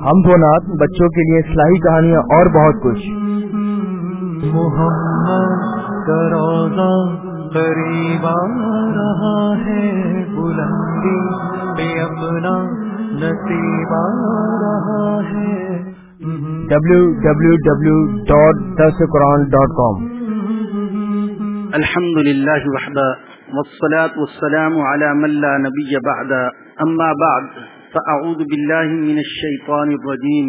ہم دو نات بچوں کے لیے اصلاحی کہانیاں اور بہت کچھ۔ محمد کا روزہ قریب آ رہا ہے بلندی پہ اپنا نصیب آ رہا ہے۔ W W W dot this Quran dot com الحمد لله وحده والصلاة والسلام على من لا نبي بعد أما بعد۔ فأعوذ بالله من الشيطان الرجيم.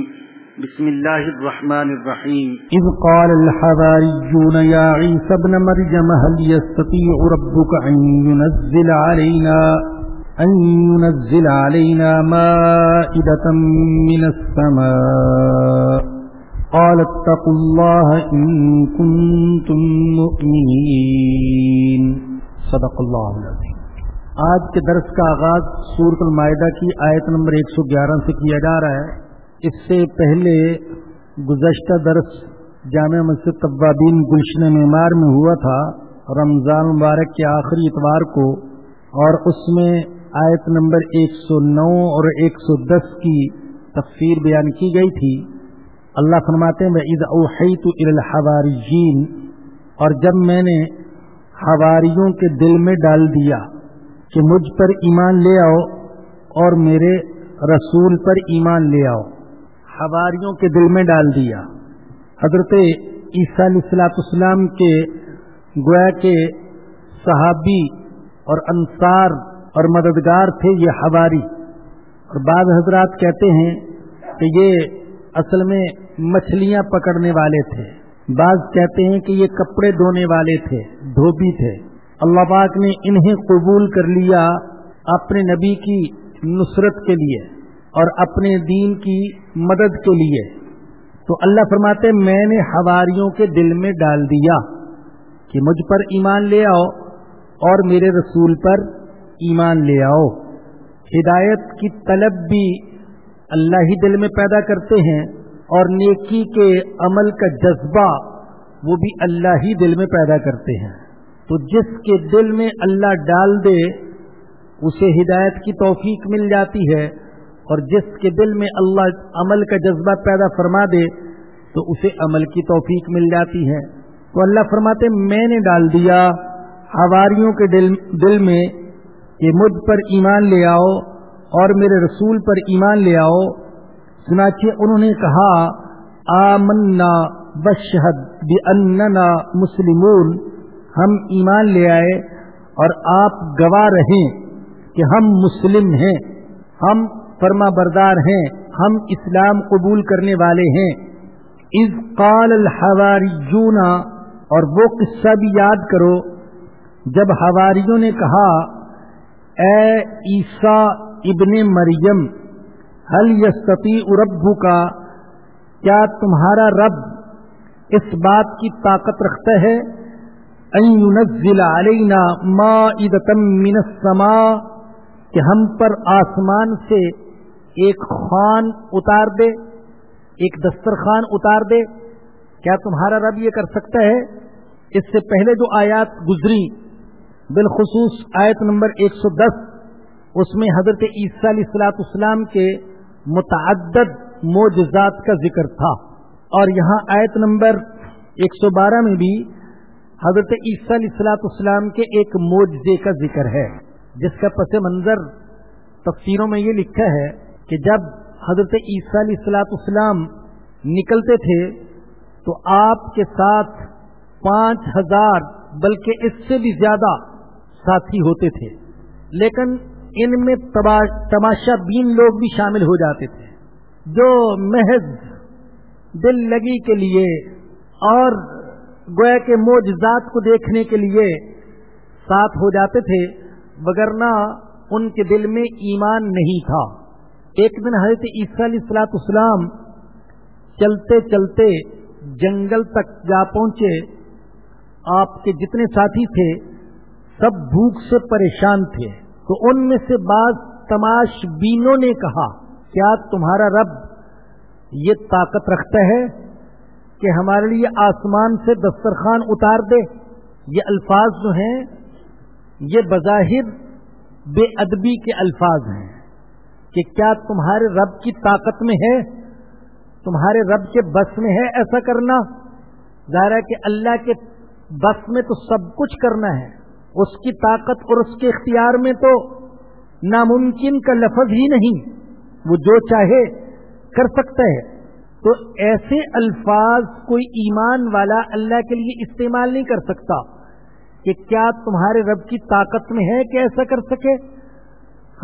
بسم الله الرحمن الرحيم. إذ قال الحباريون يا عيسى ابن مريم، هل يستطيع ربك أن ينزل علينا، أن ينزل علينا مائدة من السماء؟ قال، اتقوا الله إن كنتم مؤمنين. صدق الله العظيم. آج کے درس کا آغاز سورت المائدہ کی آیت نمبر 111 سے کیا جا رہا ہے۔ اس سے پہلے گزشتہ درس جامع مسجد طبابین گلشن معمار میں ہوا تھا، رمضان مبارک کے آخری اتوار کو، اور اس میں آیت نمبر 109 اور 110 کی تفسیر بیان کی گئی تھی۔ اللہ فرماتے ہیں عید اوحیت الحواریین اور جب میں نے حواریوں کے دل میں ڈال دیا کہ مجھ پر ایمان لے آؤ اور میرے رسول پر ایمان لے آؤ۔ حواریوں کے دل میں ڈال دیا۔ حضرت عیسیٰ علیہ السلاۃ اسلام کے گویا کے صحابی اور انصار اور مددگار تھے یہ حواری۔ اور بعض حضرات کہتے ہیں کہ یہ اصل میں مچھلیاں پکڑنے والے تھے۔ بعض کہتے ہیں کہ یہ کپڑے دھونے والے تھے، دھوبی تھے۔ اللہ پاک نے انہیں قبول کر لیا اپنے نبی کی نصرت کے لیے اور اپنے دین کی مدد کے لیے۔ تو اللہ فرماتے میں نے ہواریوں کے دل میں ڈال دیا کہ مجھ پر ایمان لے آؤ اور میرے رسول پر ایمان لے آؤ۔ ہدایت کی طلب بھی اللہ ہی دل میں پیدا کرتے ہیں اور نیکی کے عمل کا جذبہ وہ بھی اللہ ہی دل میں پیدا کرتے ہیں۔ تو جس کے دل میں اللہ ڈال دے، اسے ہدایت کی توفیق مل جاتی ہے۔ اور جس کے دل میں اللہ عمل کا جذبہ پیدا فرما دے، تو اسے عمل کی توفیق مل جاتی ہے۔ تو اللہ فرماتے، میں نے ڈال دیا ہواریوں کے دل دل میں کہ مجھ پر ایمان لے آؤ اور میرے رسول پر ایمان لے آؤ۔ سناچے انہوں نے کہا، آمنا بشہد بننا مسلمون۔ ہم ایمان لے آئے اور آپ گواہ رہیں کہ ہم مسلم ہیں، ہم فرما بردار ہیں، ہم اسلام قبول کرنے والے ہیں۔ از قال الحواریون، اور وہ قصہ بھی یاد کرو، جب حواریوں نے کہا، اے عیسیٰ ابن مریم حل یستی اربو کا کیا تمہارا رب اس بات کی طاقت رکھتا ہے؟ علینا ما من السماء، کہ ہم پر آسمان سے ایک خان اتار دے، ایک دسترخوان اتار دے۔ کیا تمہارا رب یہ کر سکتا ہے؟ اس سے پہلے جو آیات گزری، بالخصوص آیت نمبر ایک سو دس، اس میں حضرت عیسیٰ علیہ السلاط اسلام کے متعدد معجزات کا ذکر تھا۔ اور یہاں آیت نمبر ایک سو بارہ میں بھی حضرت عیسیٰ علیہ السلاط اسلام کے ایک معجزے کا ذکر ہے، جس کا پس منظر تفسیروں میں یہ لکھا ہے کہ جب حضرت عیسیٰ علیہ السلاط اسلام نکلتے تھے، تو آپ کے ساتھ پانچ ہزار، بلکہ اس سے بھی زیادہ ساتھی ہوتے تھے۔ لیکن ان میں تماشا بین لوگ بھی شامل ہو جاتے تھے۔ جو محض دل لگی کے لیے اور گویا کے موجزات کو دیکھنے کے لیے ساتھ ہو جاتے تھے، وگرنہ ان کے دل میں ایمان نہیں تھا۔ ایک دن حضرت عیسیٰ علیہ السلاط اسلام چلتے چلتے جنگل تک جا پہنچے۔ آپ کے جتنے ساتھی تھے، سب بھوک سے پریشان تھے۔ تو ان میں سے بعض تماش بینوں نے کہا، کیا تمہارا رب یہ طاقت رکھتا ہے؟ کہ ہمارے لیے آسمان سے دسترخوان اتار دے۔ یہ الفاظ جو ہیں، یہ بظاہر بے ادبی کے الفاظ ہیں کہ کیا تمہارے رب کی طاقت میں ہے؟ تمہارے رب کے بس میں ہے ایسا کرنا؟ ظاہر ہے کہ اللہ کے بس میں تو سب کچھ کرنا ہے۔ اس کی طاقت اور اس کے اختیار میں تو ناممکن کا لفظ ہی نہیں۔ وہ جو چاہے کر سکتا ہے۔ تو ایسے الفاظ کوئی ایمان والا اللہ کے لیے استعمال نہیں کر سکتا کہ کیا تمہارے رب کی طاقت میں ہے کہ ایسا کر سکے؟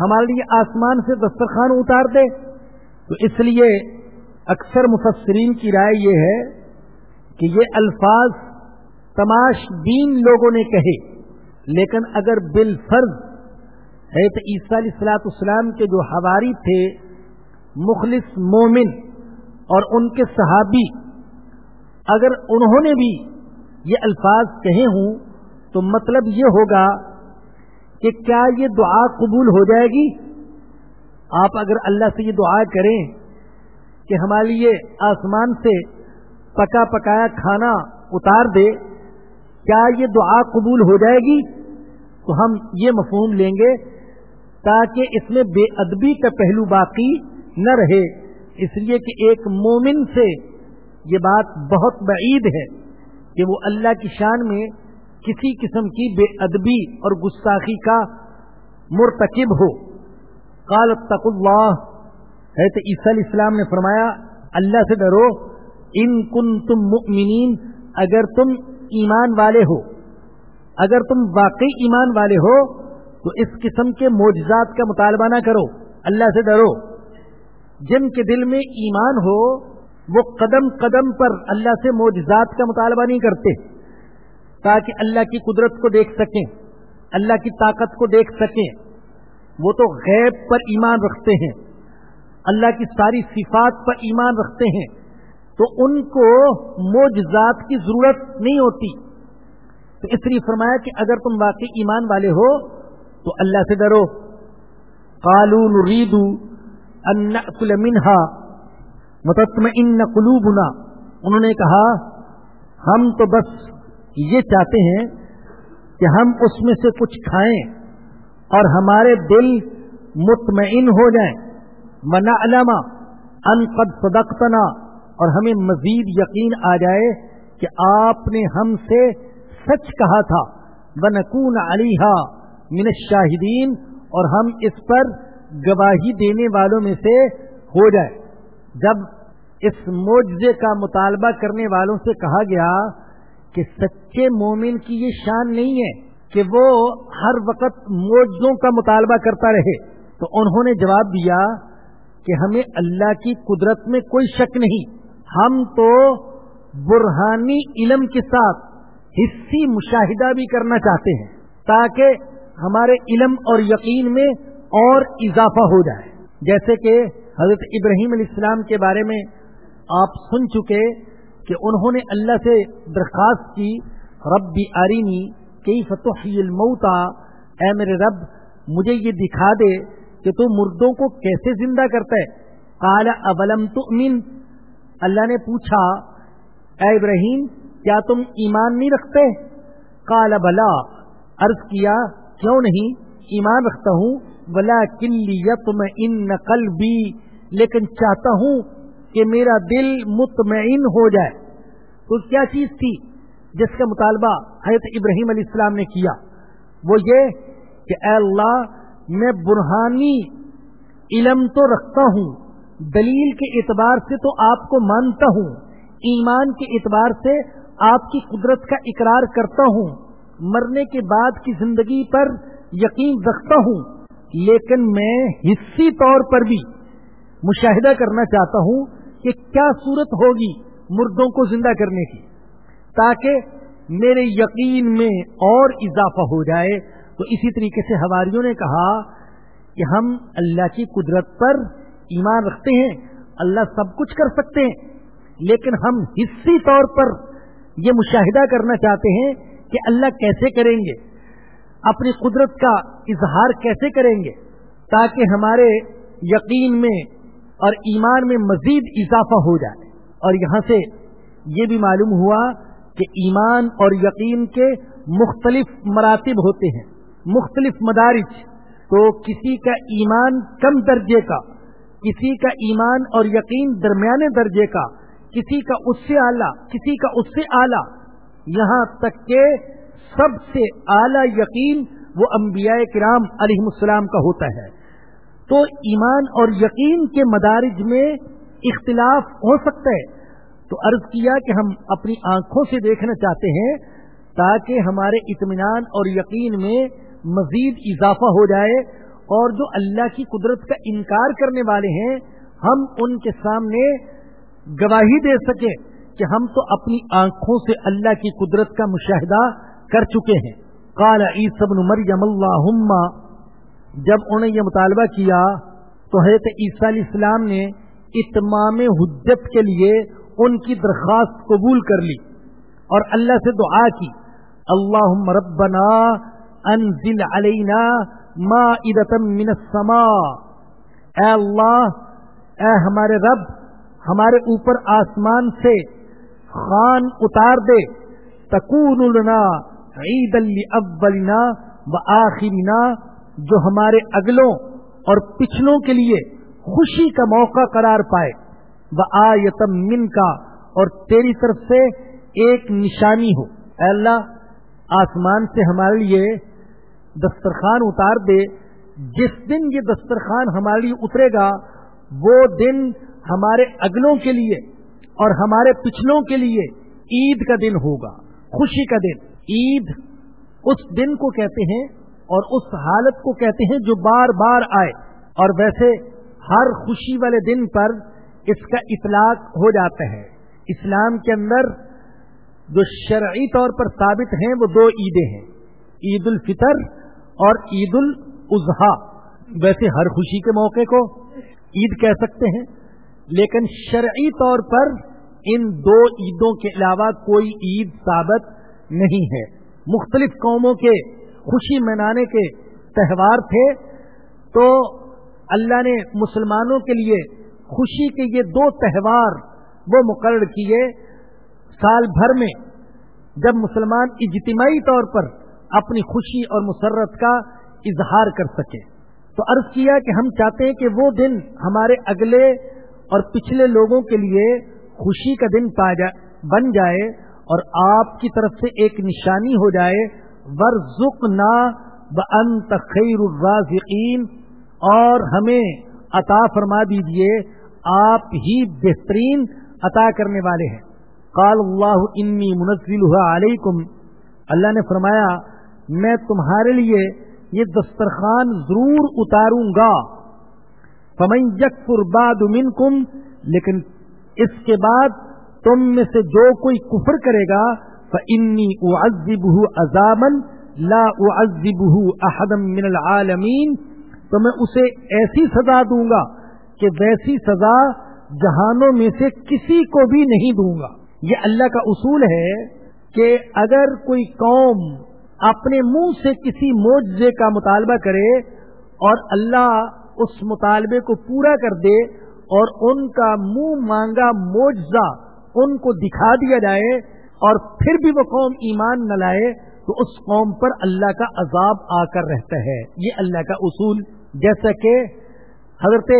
ہمارے لیے آسمان سے دسترخوان اتار دے۔ تو اس لیے اکثر مفسرین کی رائے یہ ہے کہ یہ الفاظ تماش بین لوگوں نے کہے، لیکن اگر بال فرض ہے تو عیسیٰ علیہ السلاط اسلام کے جو ہواری تھے، مخلص مومن اور ان کے صحابی، اگر انہوں نے بھی یہ الفاظ کہے ہوں، تو مطلب یہ ہوگا کہ کیا یہ دعا قبول ہو جائے گی؟ آپ اگر اللہ سے یہ دعا کریں کہ ہمارے لیے آسمان سے پکا پکایا کھانا اتار دے، کیا یہ دعا قبول ہو جائے گی؟ تو ہم یہ مفہوم لیں گے تاکہ اس میں بے ادبی کا پہلو باقی نہ رہے۔ اس لیے کہ ایک مومن سے یہ بات بہت بعید ہے کہ وہ اللہ کی شان میں کسی قسم کی بے ادبی اور گستاخی کا مرتکب ہو۔ قال تق اللہ۔ ہے تو عیسی علیہ السلام نے فرمایا، اللہ سے ڈرو۔ ان کن تم مؤمنین، اگر تم ایمان والے ہو، اگر تم واقعی ایمان والے ہو، تو اس قسم کے معجزات کا مطالبہ نہ کرو۔ اللہ سے ڈرو۔ جن کے دل میں ایمان ہو، وہ قدم قدم پر اللہ سے معجزات کا مطالبہ نہیں کرتے، تاکہ اللہ کی قدرت کو دیکھ سکیں، اللہ کی طاقت کو دیکھ سکیں۔ وہ تو غیب پر ایمان رکھتے ہیں، اللہ کی ساری صفات پر ایمان رکھتے ہیں، تو ان کو موجزات کی ضرورت نہیں ہوتی۔ تو اس لیے فرمایا کہ اگر تم واقعی ایمان والے ہو، تو اللہ سے ڈرو۔ قالون ریدو ان منہا متم ان قلوبنا. انہوں نے کہا، ہم تو بس یہ چاہتے ہیں کہ ہم اس میں سے کچھ کھائیں اور ہمارے دل مطمئن ہو جائیں. منا علامہ ان قد صدقتنا. اور ہمیں مزید یقین آ جائے کہ آپ نے ہم سے سچ کہا تھا. بنکون علیحا من شاہدین اور ہم اس پر گواہی دینے والوں میں سے ہو جائے۔ جب اس معجزے کا مطالبہ کرنے والوں سے کہا گیا کہ سچے مومن کی یہ شان نہیں ہے کہ وہ ہر وقت موجوں کا مطالبہ کرتا رہے، تو انہوں نے جواب دیا کہ ہمیں اللہ کی قدرت میں کوئی شک نہیں۔ ہم تو برہانی علم کے ساتھ حصی مشاہدہ بھی کرنا چاہتے ہیں تاکہ ہمارے علم اور یقین میں اور اضافہ ہو جائے۔ جیسے کہ حضرت ابراہیم علیہ السلام کے بارے میں آپ سن چکے کہ انہوں نے اللہ سے درخواست کی رب آرینی کئی فتح الموتا اے میرے رب، مجھے یہ دکھا دے کہ تو مردوں کو کیسے زندہ کرتا ہے۔ کالا اولم تؤمن؟ اللہ نے پوچھا، اے ابراہیم، کیا تم ایمان نہیں رکھتے؟ کالا بلا۔ عرض کیا، کیوں نہیں؟ ایمان رکھتا ہوں۔ بلا کلی تم ان نقل بھی لیکن چاہتا ہوں کہ میرا دل مطمئن ہو جائے۔ تو کیا چیز تھی جس کا مطالبہ حضرت ابراہیم علیہ السلام نے کیا؟ وہ یہ کہ اے اللہ، میں برہانی علم تو رکھتا ہوں، دلیل کے اعتبار سے تو آپ کو مانتا ہوں، ایمان کے اعتبار سے آپ کی قدرت کا اقرار کرتا ہوں، مرنے کے بعد کی زندگی پر یقین رکھتا ہوں۔ لیکن میں حصی طور پر بھی مشاہدہ کرنا چاہتا ہوں کہ کیا صورت ہوگی مردوں کو زندہ کرنے کی۔ تاکہ میرے یقین میں اور اضافہ ہو جائے۔ تو اسی طریقے سے ہماریوں نے کہا کہ ہم اللہ کی قدرت پر ایمان رکھتے ہیں، اللہ سب کچھ کر سکتے ہیں۔ لیکن ہم حصی طور پر یہ مشاہدہ کرنا چاہتے ہیں کہ اللہ کیسے کریں گے۔ اپنی قدرت کا اظہار کیسے کریں گے تاکہ ہمارے یقین میں اور ایمان میں مزید اضافہ ہو جائے اور یہاں سے یہ بھی معلوم ہوا کہ ایمان اور یقین کے مختلف مراتب ہوتے ہیں، مختلف مدارج، تو کسی کا ایمان کم درجے کا، کسی کا ایمان اور یقین درمیانے درجے کا، کسی کا اس سے اعلیٰ، کسی کا اس سے اعلیٰ، یہاں تک کہ سب سے اعلی یقین وہ انبیاء کرام علیہ السلام کا ہوتا ہے۔ تو ایمان اور یقین کے مدارج میں اختلاف ہو سکتا ہے۔ تو عرض کیا کہ ہم اپنی آنکھوں سے دیکھنا چاہتے ہیں تاکہ ہمارے اطمینان اور یقین میں مزید اضافہ ہو جائے اور جو اللہ کی قدرت کا انکار کرنے والے ہیں، ہم ان کے سامنے گواہی دے سکیں کہ ہم تو اپنی آنکھوں سے اللہ کی قدرت کا مشاہدہ کر چکے ہیں۔ قال عیسی بن مریم، اللہم جب انہوں نے یہ مطالبہ کیا تو حضرت عیسیٰ علیہ السلام نے اتمام حجت کے لیے ان کی درخواست قبول کر لی اور اللہ سے دعا کی۔ اللہ ربنا انزل علینا من السماء اے اللہ، اے ہمارے رب، ہمارے اوپر آسمان سے خان اتار دے۔ تکون لنا عید اولنا و آخرنا جو ہمارے اگلوں اور پچھلوں کے لیے خوشی کا موقع قرار پائے۔ وہ آیتم من کا اور تیری طرف سے ایک نشانی ہو۔ اے اللہ، آسمان سے ہمارے لیے دسترخوان اتار دے۔ جس دن یہ دسترخوان ہمارے لیے اترے گا، وہ دن ہمارے اگلوں کے لیے اور ہمارے پچھلوں کے لیے عید کا دن ہوگا، خوشی کا دن۔ عید اس دن کو کہتے ہیں اور اس حالت کو کہتے ہیں جو بار بار آئے اور ویسے ہر خوشی والے دن پر اس کا اطلاق ہو جاتا ہے۔ اسلام کے اندر جو شرعی طور پر ثابت ہیں وہ دو عیدیں ہیں، عید الفطر اور عید الاضحیٰ۔ ویسے ہر خوشی کے موقع کو عید کہہ سکتے ہیں، لیکن شرعی طور پر ان دو عیدوں کے علاوہ کوئی عید ثابت نہیں ہے مختلف قوموں کے خوشی منانے کے تہوار تھے۔ تو اللہ نے مسلمانوں کے لیے خوشی کے یہ دو تہوار وہ مقرر کیے۔ سال بھر میں جب مسلمان اجتماعی طور پر اپنی خوشی اور مسرت کا اظہار کر سکے۔ تو عرض کیا کہ ہم چاہتے ہیں کہ وہ دن ہمارے اگلے اور پچھلے لوگوں کے لیے خوشی کا دن بن جائے۔ اور آپ کی طرف سے ایک نشانی ہو جائے ورژ نا خیر الرازقین اور ہمیں عطا فرما دیجیے، آپ ہی بہترین عطا کرنے والے ہیں۔ قال اللہ انی منزل علیکم۔ اللہ نے فرمایا، میں تمہارے لیے یہ دسترخوان ضرور اتاروں گا۔ فمن یکفر بعد منکم لیکن اس کے بعد تم میں سے جو کوئی کفر کرے گا فنی اعزبہ عذابا لا اعزبہ احدا من العالمین تو میں اسے ایسی سزا دوں گا کہ ویسی سزا جہانوں میں سے کسی کو بھی نہیں دوں گا۔ یہ اللہ کا اصول ہے کہ اگر کوئی قوم اپنے منہ سے کسی معجزے کا مطالبہ کرے اور اللہ اس مطالبے کو پورا کر دے اور ان کا منہ مانگا معجزہ ان کو دکھا دیا جائے اور پھر بھی وہ قوم ایمان نہ لائے، تو اس قوم پر اللہ کا عذاب آ کر رہتا ہے۔ یہ اللہ کا اصول۔ جیسا کہ حضرت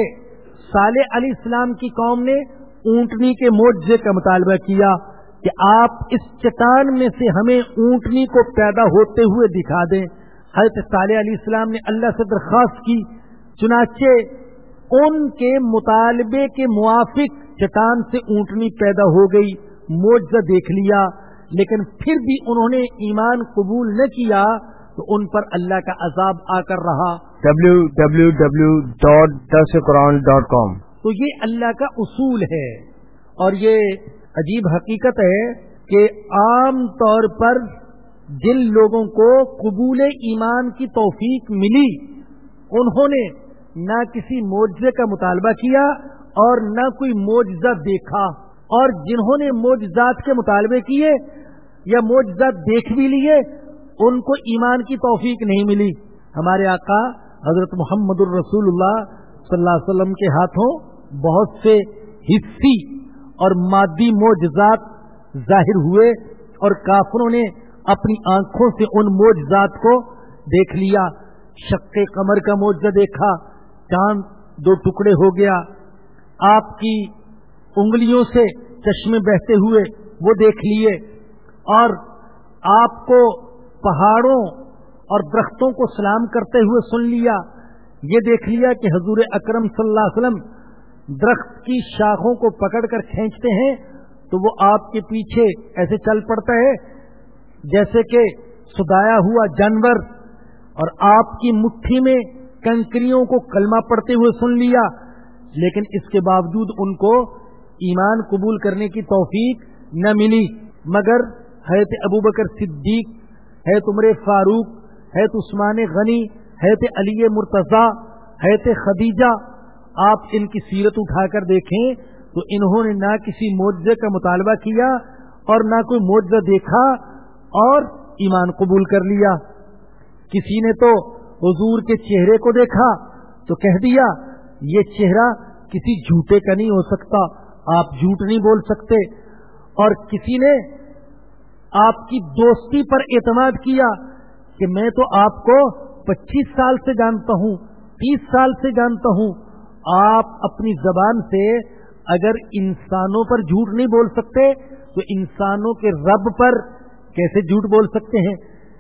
صالح علیہ السلام کی قوم نے اونٹنی کے معجزے کا مطالبہ کیا کہ آپ اس چٹان میں سے ہمیں اونٹنی کو پیدا ہوتے ہوئے دکھا دیں۔ حضرت صالح علیہ السلام نے اللہ سے درخواست کی، چنانچہ ان کے مطالبے کے موافق چٹان سے اونٹنی پیدا ہو گئی موجہ دیکھ لیا لیکن پھر بھی انہوں نے ایمان قبول نہ کیا تو ان پر اللہ کا عذاب آ کر رہا۔ W W W dot Quran dot com تو یہ اللہ کا اصول ہے۔ اور یہ عجیب حقیقت ہے کہ عام طور پر جن لوگوں کو قبول ایمان کی توفیق ملی انہوں نے نہ کسی معجزے کا مطالبہ کیا اور نہ کوئی معجزہ دیکھا اور جنہوں نے معجزات کے مطالبے کیے یا معجزات دیکھ بھی لیے، ان کو ایمان کی توفیق نہیں ملی۔ ہمارے آقا حضرت محمد الرسول اللہ صلی اللہ علیہ وسلم کے ہاتھوں بہت سے حصی اور مادی معجزات ظاہر ہوئے اور کافروں نے اپنی آنکھوں سے ان معجزات کو دیکھ لیا۔ شک قمر کا معجزہ دیکھا چاند دو ٹکڑے ہو گیا۔ آپ کی انگلیوں سے چشمے بہتے ہوئے وہ دیکھ لیے اور آپ کو پہاڑوں اور درختوں کو سلام کرتے ہوئے سن لیا۔ یہ دیکھ لیا کہ حضور اکرم صلی اللہ علیہ وسلم درخت کی شاخوں کو پکڑ کر کھینچتے ہیں تو وہ آپ کے پیچھے ایسے چل پڑتا ہے جیسے کہ سدایا ہوا جانور اور آپ کی مٹھی میں کنکریوں کو کلمہ پڑتے ہوئے سن لیا، لیکن اس کے باوجود ان کو ایمان قبول کرنے کی توفیق نہ ملی۔ مگر حیرت ابو بکر صدیق ہے تمرے فاروق ہے عثمان غنی ہے علی مرتضی ہے خدیجہ، آپ ان کی سیرت اٹھا کر دیکھیں تو انہوں نے نہ کسی معجزے کا مطالبہ کیا اور نہ کوئی معجزہ دیکھا اور ایمان قبول کر لیا۔ کسی نے تو حضور کے چہرے کو دیکھا تو کہہ دیا، یہ چہرہ کسی جھوٹے کا نہیں ہو سکتا، آپ جھوٹ نہیں بول سکتے۔ اور کسی نے آپ کی دوستی پر اعتماد کیا کہ میں تو آپ کو پچیس سال سے جانتا ہوں، تیس سال سے جانتا ہوں۔ آپ اپنی زبان سے اگر انسانوں پر جھوٹ نہیں بول سکتے تو انسانوں کے رب پر کیسے جھوٹ بول سکتے ہیں؟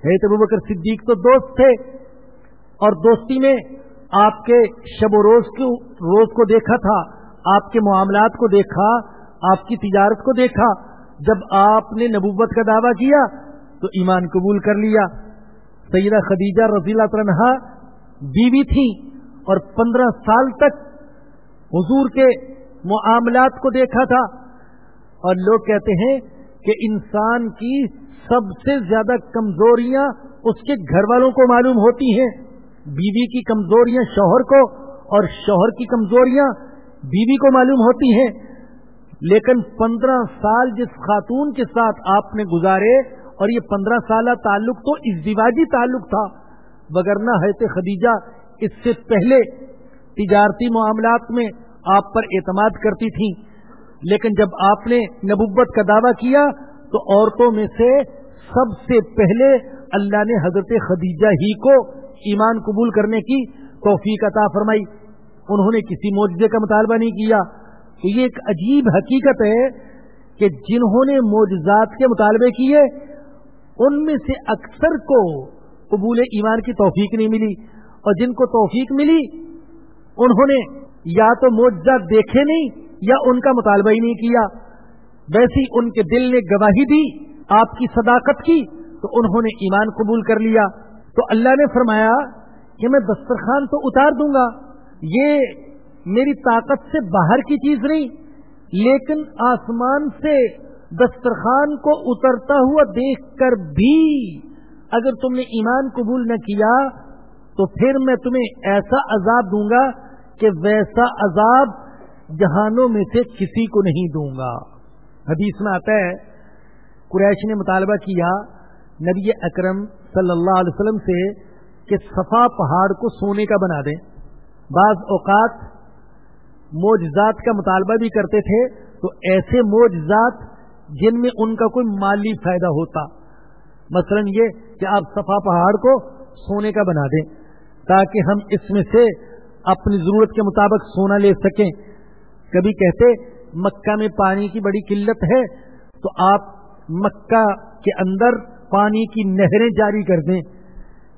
ابو بکر صدیق تو دوست تھے۔ اور دوستی میں آپ کے شب و روز کو روز کو دیکھا تھا، آپ کے معاملات کو دیکھا، آپ کی تجارت کو دیکھا۔ جب آپ نے نبوت کا دعویٰ کیا، تو ایمان قبول کر لیا۔ سیدہ خدیجہ رضی اللہ عنہ بیوی تھی اور پندرہ سال تک حضور کے معاملات کو دیکھا تھا۔ اور لوگ کہتے ہیں کہ انسان کی سب سے زیادہ کمزوریاں اس کے گھر والوں کو معلوم ہوتی ہیں۔ بیوی کی کمزوریاں شوہر کو اور شوہر کی کمزوریاں بیوی کو معلوم ہوتی ہیں۔ لیکن پندرہ سال جس خاتون کے ساتھ آپ نے گزارے اور یہ پندرہ سالہ تعلق تو ازدواجی تعلق تھا بگرنا حیث خدیجہ، اس سے پہلے تجارتی معاملات میں آپ پر اعتماد کرتی تھی لیکن جب آپ نے نبوت کا دعویٰ کیا تو عورتوں میں سے سب سے پہلے اللہ نے حضرت خدیجہ ہی کو ایمان قبول کرنے کی توفیق عطا فرمائی۔ انہوں نے کسی معجزے کا مطالبہ نہیں کیا۔ تو یہ ایک عجیب حقیقت ہے کہ جنہوں نے معجزات کے مطالبے کیے، ان میں سے اکثر کو قبول ایمان کی توفیق نہیں ملی۔ اور جن کو توفیق ملی، انہوں نے یا تو معجزات دیکھے نہیں یا ان کا مطالبہ ہی نہیں کیا۔ ویسی ان کے دل نے گواہی دی، آپ کی صداقت کی، تو انہوں نے ایمان قبول کر لیا۔ تو اللہ نے فرمایا کہ میں دسترخوان تو اتار دوں گا۔ یہ میری طاقت سے باہر کی چیز نہیں، لیکن آسمان سے دسترخوان کو اترتا ہوا دیکھ کر بھی اگر تم نے ایمان قبول نہ کیا تو پھر میں تمہیں ایسا عذاب دوں گا کہ ویسا عذاب جہانوں میں سے کسی کو نہیں دوں گا۔ حدیث میں آتا ہے، قریش نے مطالبہ کیا نبی اکرم صلی اللہ علیہ وسلم سے کہ صفا پہاڑ کو سونے کا بنا دیں۔ بعض اوقات موجزات کا مطالبہ بھی کرتے تھے، تو ایسے موجزات جن میں ان کا کوئی مالی فائدہ ہوتا۔ مثلا یہ کہ آپ صفا پہاڑ کو سونے کا بنا دیں تاکہ ہم اس میں سے اپنی ضرورت کے مطابق سونا لے سکیں۔ کبھی کہتے، مکہ میں پانی کی بڑی قلت ہے تو آپ مکہ کے اندر پانی کی نہریں جاری کر دیں۔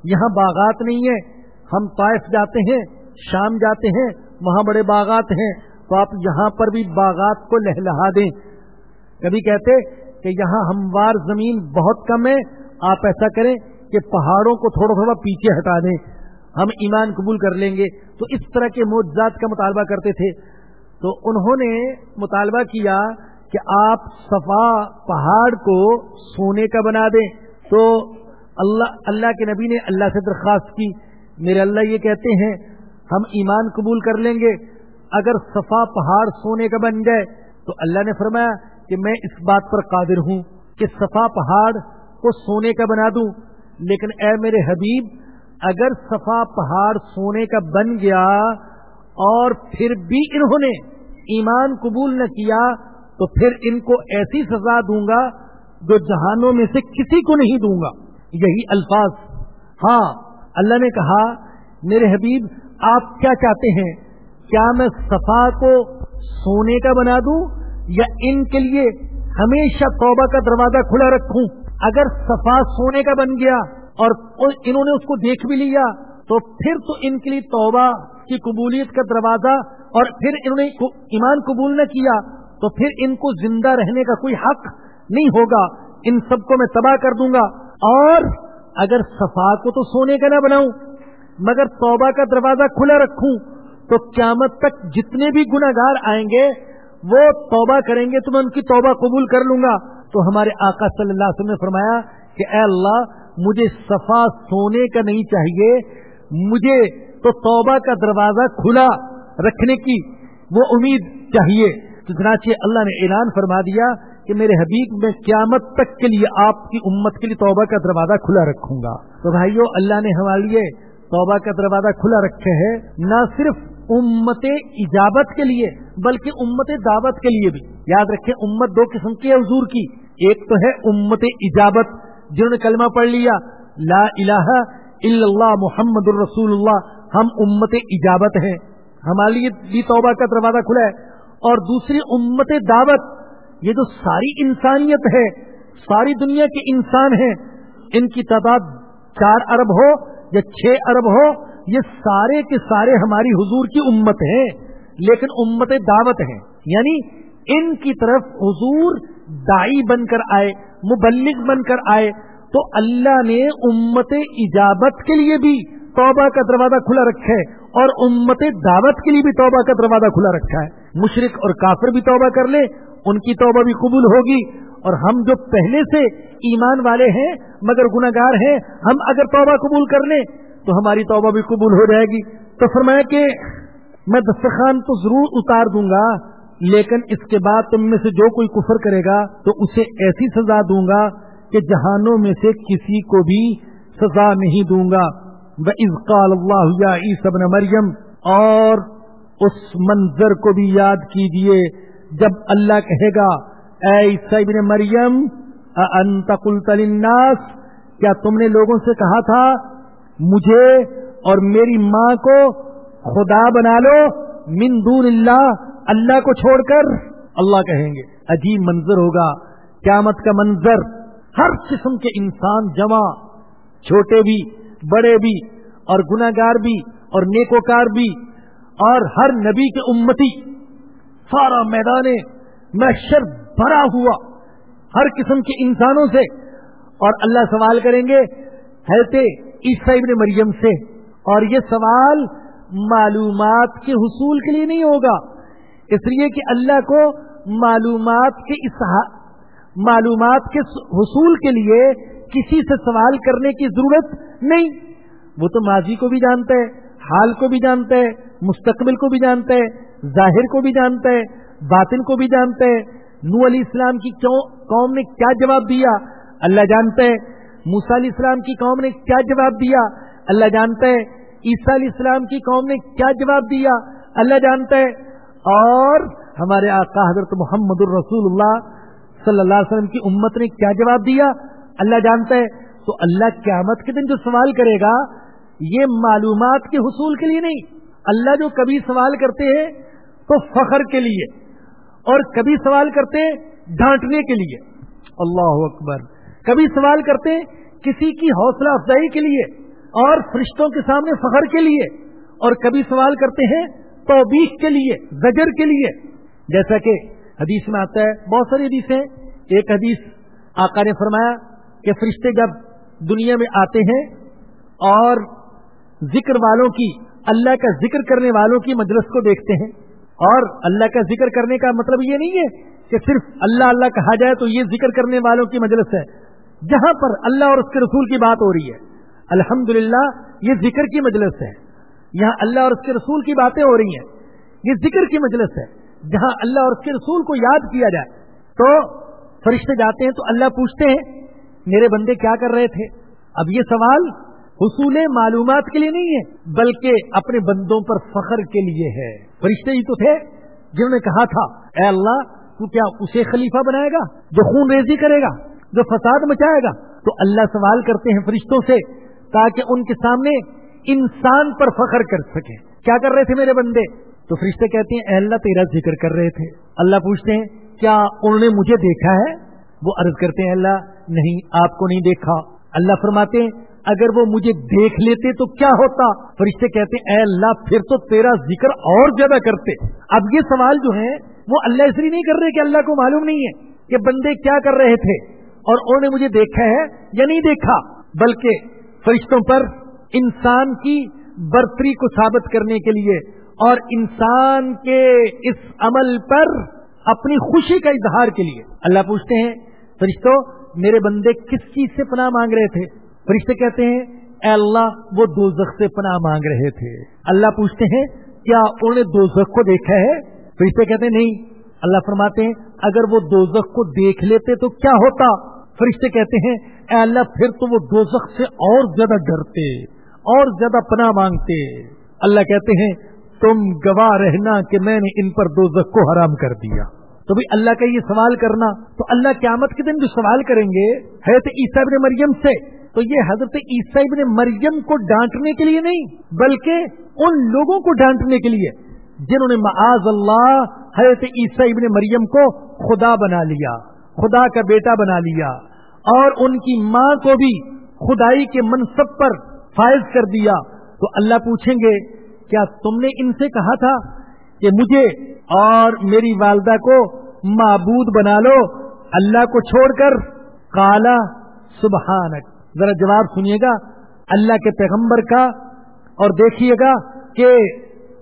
یہاں باغات نہیں ہے ہم طائف جاتے ہیں، شام جاتے ہیں، وہاں بڑے باغات ہیں۔ تو آپ یہاں پر بھی باغات کو لہلہا دیں۔ کبھی کہتے کہ یہاں ہموار زمین بہت کم ہے، آپ ایسا کریں کہ پہاڑوں کو تھوڑا تھوڑا پیچھے ہٹا دیں۔ ہم ایمان قبول کر لیں گے۔ تو اس طرح کے موجات کا مطالبہ کرتے تھے۔ تو انہوں نے مطالبہ کیا کہ آپ صفا پہاڑ کو سونے کا بنا دیں۔ تو اللہ اللہ کے نبی نے اللہ سے درخواست کی۔ میرے اللہ یہ کہتے ہیں، ہم ایمان قبول کر لیں گے۔ اگر صفا پہاڑ سونے کا بن جائے، تو اللہ نے فرمایا کہ میں اس بات پر قادر ہوں کہ صفا پہاڑ کو سونے کا بنا دوں۔ لیکن اے میرے حبیب، اگر صفا پہاڑ سونے کا بن گیا اور پھر بھی انہوں نے ایمان قبول نہ کیا تو پھر ان کو ایسی سزا دوں گا جو جہانوں میں سے کسی کو نہیں دوں گا۔ یہی الفاظ۔ ہاں اللہ نے کہا، میرے حبیب، آپ کیا چاہتے ہیں؟ کیا میں صفا کو سونے کا بنا دوں یا ان کے لیے ہمیشہ توبہ کا دروازہ کھلا رکھوں؟ اگر صفا سونے کا بن گیا اور انہوں نے اس کو دیکھ بھی لیا، تو پھر تو ان کے لیے توبہ کی قبولیت کا دروازہ اور پھر انہوں نے ایمان قبول نہ کیا۔ تو پھر ان کو زندہ رہنے کا کوئی حق نہیں ہوگا۔ ان سب کو میں تباہ کر دوں گا۔ اور اگر صفا کو تو سونے کا نہ بناؤں، مگر توبہ کا دروازہ کھلا رکھوں، تو قیامت تک جتنے بھی گناگار آئیں گے، وہ توبہ کریں گے، تو میں ان کی توبہ قبول کر لوں گا۔ تو ہمارے آقا صلی اللہ علیہ وسلم نے فرمایا کہ اے اللہ، مجھے صفا سونے کا نہیں چاہیے، مجھے تو توبہ کا دروازہ کھلا رکھنے کی وہ امید چاہیے۔ چنانچہ اللہ نے اعلان فرما دیا کہ میرے حبیب، میں قیامت تک کے لیے آپ کی امت کے لیے توبہ کا دروازہ کھلا رکھوں گا۔ تو بھائیو، اللہ نے ہمارے لیے توبہ کا دروازہ کھلا رکھے ہے، نہ صرف امت ایجابت کے لیے، بلکہ امت دعوت کے لیے بھی۔ یاد رکھیں، امت دو قسم کی ہے حضور کی۔ ایک تو ہے امت ایجابت جنہوں نے کلمہ پڑھ لیا، لا الہ الا اللہ محمد الرسول اللہ۔ ہم امت ایجابت ہیں۔ ہمارے لیے بھی توبہ کا دروازہ کھلا ہے۔ اور دوسری امت دعوت، یہ جو ساری انسانیت ہے، ساری دنیا کے انسان ہیں، ان کی تعداد چار ارب ہو یا چھ ارب ہو، یہ سارے کے سارے ہماری حضور کی امت ہیں، لیکن امت دعوت ہیں۔ یعنی ان کی طرف حضور دائی بن کر آئے، مبلغ بن کر آئے، تو اللہ نے امت ایجابت کے لیے بھی توبہ کا دروازہ کھلا رکھا ہے اور امت دعوت کے لیے بھی توبہ کا دروازہ کھلا رکھا ہے۔ مشرق اور کافر بھی توبہ کر لے، ان کی توبہ بھی قبول ہوگی۔ اور ہم جو پہلے سے ایمان والے ہیں، مگر گناگار ہیں، ہم اگر توبہ قبول کر لیں، تو ہماری توبہ بھی قبول ہو جائے گی۔ تو فرمایا کہ میں دسترخوان تو ضرور اتار دوں گا، لیکن اس کے بعد تم میں سے جو کوئی کفر کرے گا، تو اسے ایسی سزا دوں گا کہ جہانوں میں سے کسی کو بھی سزا نہیں دوں گا۔ قال اللہ سبن مریم اور اس منظر کو بھی یاد کیجیے جب اللہ کہے گا، اے ابن مریم انت قلت للناس؟ کیا تم نے لوگوں سے کہا تھا، مجھے اور میری ماں کو خدا بنا لو من دون اللہ اللہ کو چھوڑ کر؟ اللہ کہیں گے، عجیب منظر ہوگا، قیامت کا منظر، ہر قسم کے انسان جمع، چھوٹے بھی، بڑے بھی، اور گناگار بھی، اور نیکوکار بھی اور ہر نبی کے امتی سارا میدان محشر بھرا ہوا ہر قسم کے انسانوں سے اور اللہ سوال کریں گے عیسیٰ ابن مریم سے، اور یہ سوال معلومات کے حصول کے لیے نہیں ہوگا، اس لیے کہ اللہ کو معلومات کے معلومات کے حصول کے لیے کسی سے سوال کرنے کی ضرورت نہیں۔ وہ تو ماضی کو بھی جانتا ہے، حال کو بھی جانتا ہے مستقبل کو بھی جانتا ہے ظاہر کو بھی جانتا ہے باطن کو بھی جانتا ہے نو علی اسلام کی قوم نے کیا جواب دیا؟ اللہ جانتا ہے موسا علیہ السلام کی قوم نے کیا جواب دیا؟ اللہ جانتا ہے عیسیٰ علیہ السلام کی قوم نے کیا جواب دیا؟ اللہ جانتا ہے اور ہمارے آقا حضرت محمد الرسول اللہ صلی اللہ علیہ وسلم کی امت نے کیا جواب دیا؟ اللہ جانتا ہے تو اللہ قیامت کے دن جو سوال کرے گا، یہ معلومات کے حصول کے لیے نہیں۔ اللہ جو کبھی سوال کرتے ہیں تو فخر کے لیے اور کبھی سوال کرتے ڈانٹنے کے لیے۔ اللہ اکبر۔ کبھی سوال کرتے کسی کی حوصلہ افزائی کے لیے اور فرشتوں کے سامنے فخر کے لیے اور کبھی سوال کرتے ہیں توبیخ کے لیے، زجر کے لیے۔ جیسا کہ حدیث میں آتا ہے، بہت ساری حدیثیں۔ ایک حدیث آقا نے فرمایا کہ فرشتے جب دنیا میں آتے ہیں اور ذکر والوں کی اللہ کا ذکر کرنے والوں کی مجلس کو دیکھتے ہیں اور اللہ کا ذکر کرنے کا مطلب یہ نہیں ہے کہ صرف اللہ اللہ کہا جائے تو یہ ذکر کرنے والوں کی مجلس ہے۔ جہاں پر اللہ اور اس کے رسول کی بات ہو رہی ہے۔ الحمد یہ ذکر کی مجلس ہے۔ یہاں اللہ اور اس کے رسول کی باتیں ہو رہی ہیں۔ یہ ذکر کی مجلس ہے۔ جہاں اللہ اور اس کے رسول کو یاد کیا جائے۔ تو فرشتے جاتے ہیں تو اللہ پوچھتے ہیں، میرے بندے کیا کر رہے تھے؟ اب یہ سوال حصول معلومات کے لیے نہیں ہے، بلکہ اپنے بندوں پر فخر کے لیے ہے۔ فرشتے ہی تو تھے جنہوں نے کہا تھا، اے اللہ، تو کیا اسے خلیفہ بنائے گا جو خون ریزی کرے گا، جو فساد مچائے گا؟ تو اللہ سوال کرتے ہیں فرشتوں سے، تاکہ ان کے سامنے انسان پر فخر کر سکے۔ کیا کر رہے تھے میرے بندے؟ تو فرشتے کہتے ہیں، اے اللہ، تیرا ذکر کر رہے تھے۔ اللہ پوچھتے ہیں، کیا انہوں نے مجھے دیکھا ہے؟ وہ عرض کرتے ہیں اللہ، نہیں، آپ کو نہیں دیکھا۔ اللہ فرماتے ہیں اگر وہ مجھے دیکھ لیتے تو کیا ہوتا؟ فرشتے کہتے ہیں اے اللہ، پھر تو تیرا ذکر اور زیادہ کرتے۔ اب یہ سوال جو ہے، وہ اللہ اس لیے نہیں کر رہے کہ اللہ کو معلوم نہیں ہے کہ بندے کیا کر رہے تھے۔ اور انہوں نے مجھے دیکھا ہے یا نہیں دیکھا؟ بلکہ فرشتوں پر انسان کی برتری کو ثابت کرنے کے لیے اور انسان کے اس عمل پر اپنی خوشی کا اظہار کے لیے۔ اللہ پوچھتے ہیں فرشتوں میرے بندے کس چیز سے پناہ مانگ رہے تھے؟ فرشتے کہتے ہیں، اے اللہ، وہ دو سے پناہ مانگ رہے تھے۔ اللہ پوچھتے ہیں، کیا انہوں نے دو کو دیکھا ہے؟ فرشتے کہتے ہیں، نہیں۔ اللہ فرماتے ہیں، اگر وہ دو کو دیکھ لیتے تو کیا ہوتا؟ فرشتے کہتے ہیں، اے اللہ، پھر تو وہ دو سے اور زیادہ ڈرتے، اور زیادہ پناہ مانگتے۔ اللہ کہتے ہیں، تم گواہ رہنا کہ میں نے ان پر دو کو حرام کر دیا۔ تو بھی اللہ کا یہ سوال کرنا، تو اللہ قیامت کے دن جو سوال کریں گے، حضرت عیسیٰ ابن مریم سے تو یہ حضرت عیسیٰ ابن مریم کو ڈانٹنے کے لیے نہیں، بلکہ ان لوگوں کو ڈانٹنے کے لیے، جنہوں نے معاذ اللہ، حضرت عیسیٰ ابن مریم کو خدا بنا لیا، خدا کا بیٹا بنا لیا، اور ان کی ماں کو بھی خدائی کے منصب پر فائز کر دیا۔ تو اللہ پوچھیں گے، کیا تم نے ان سے کہا تھا کہ مجھے اور میری والدہ کو معبود بنا لو، اللہ کو چھوڑ کر؟ کالا سبحانک۔ ذرا جواب سنیے گا۔ اللہ کے پیغمبر کا اور دیکھیے گا کہ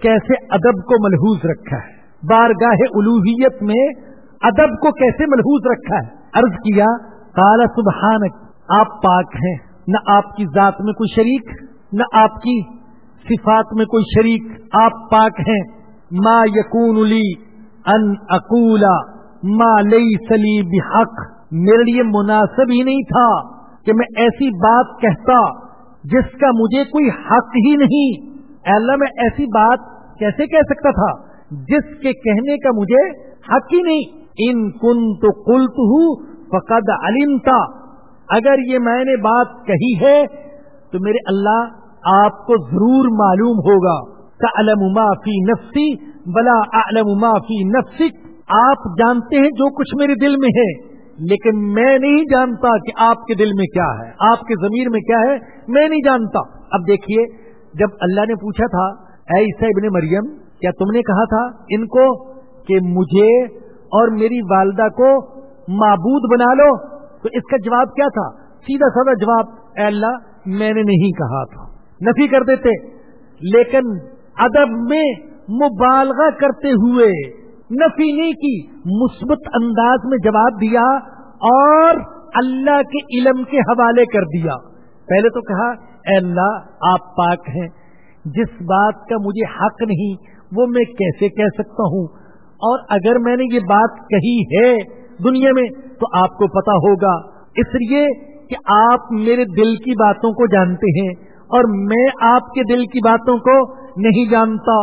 کیسے ادب کو ملحوظ رکھا ہے۔ بارگاہ الوحیت میں ادب کو کیسے ملحوظ رکھا ہے۔ عرض کیا کالا سبحانک، آپ پاک ہیں۔ نہ آپ کی ذات میں کوئی شریک، نہ آپ کی صفات میں کوئی شریک۔ آپ پاک ہیں۔ ما یقون ان اقولا، ما لئی سلی بحق۔ میرے لیے مناسب ہی نہیں تھا۔ کہ میں ایسی بات کہتا جس کا مجھے کوئی حق ہی نہیں۔ اللہ، میں ایسی بات کیسے کہہ سکتا تھا جس کے کہنے کا مجھے حق ہی نہیں؟ ان کن تو کلت ہوں فقد علم تھا اگر یہ میں نے بات کہی ہے تو میرے اللہ، آپ کو ضرور معلوم ہوگا۔ علم فی نفسی بلا علم فی نفسک۔ آپ جانتے ہیں جو کچھ میرے دل میں ہے۔ لیکن میں نہیں جانتا کہ آپ کے دل میں کیا ہے، آپ کے ضمیر میں کیا ہے، میں نہیں جانتا۔ اب دیکھیے، جب اللہ نے پوچھا تھا، اے عیسیٰ ابن مریم، کیا تم نے کہا تھا ان کو کہ مجھے اور میری والدہ کو معبود بنا لو؟ تو اس کا جواب کیا تھا؟ سیدھا سادہ جواب، اے اللہ، میں نے نہیں کہا تھا۔ نفی کر دیتے۔ لیکن ادب میں مبالغہ کرتے ہوئے نفی نہیں کی، مثبت انداز میں جواب دیا اور اللہ کے علم کے حوالے کر دیا۔ پہلے تو کہا، اے اللہ، آپ پاک ہیں۔ جس بات کا مجھے حق نہیں، وہ میں کیسے کہہ سکتا ہوں؟ اور اگر میں نے یہ بات کہی ہے دنیا میں، تو آپ کو پتا ہوگا۔ اس لیے کہ آپ میرے دل کی باتوں کو جانتے ہیں، اور میں آپ کے دل کی باتوں کو نہیں جانتا۔